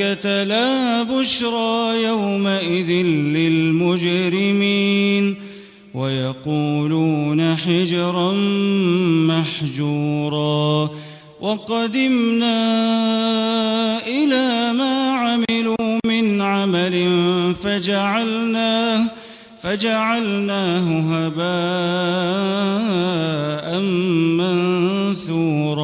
لا بشرى يومئذ للمجرمين ويقولون حجرا محجورا وقدمنا إلى ما عملوا من عمل فجعلناه فجعلناه هباء منثورا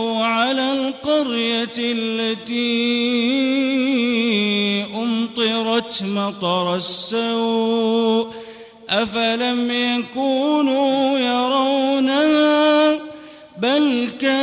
القرية التي أمطرت مطر السوء أفلم يكونوا يرونها بل كانوا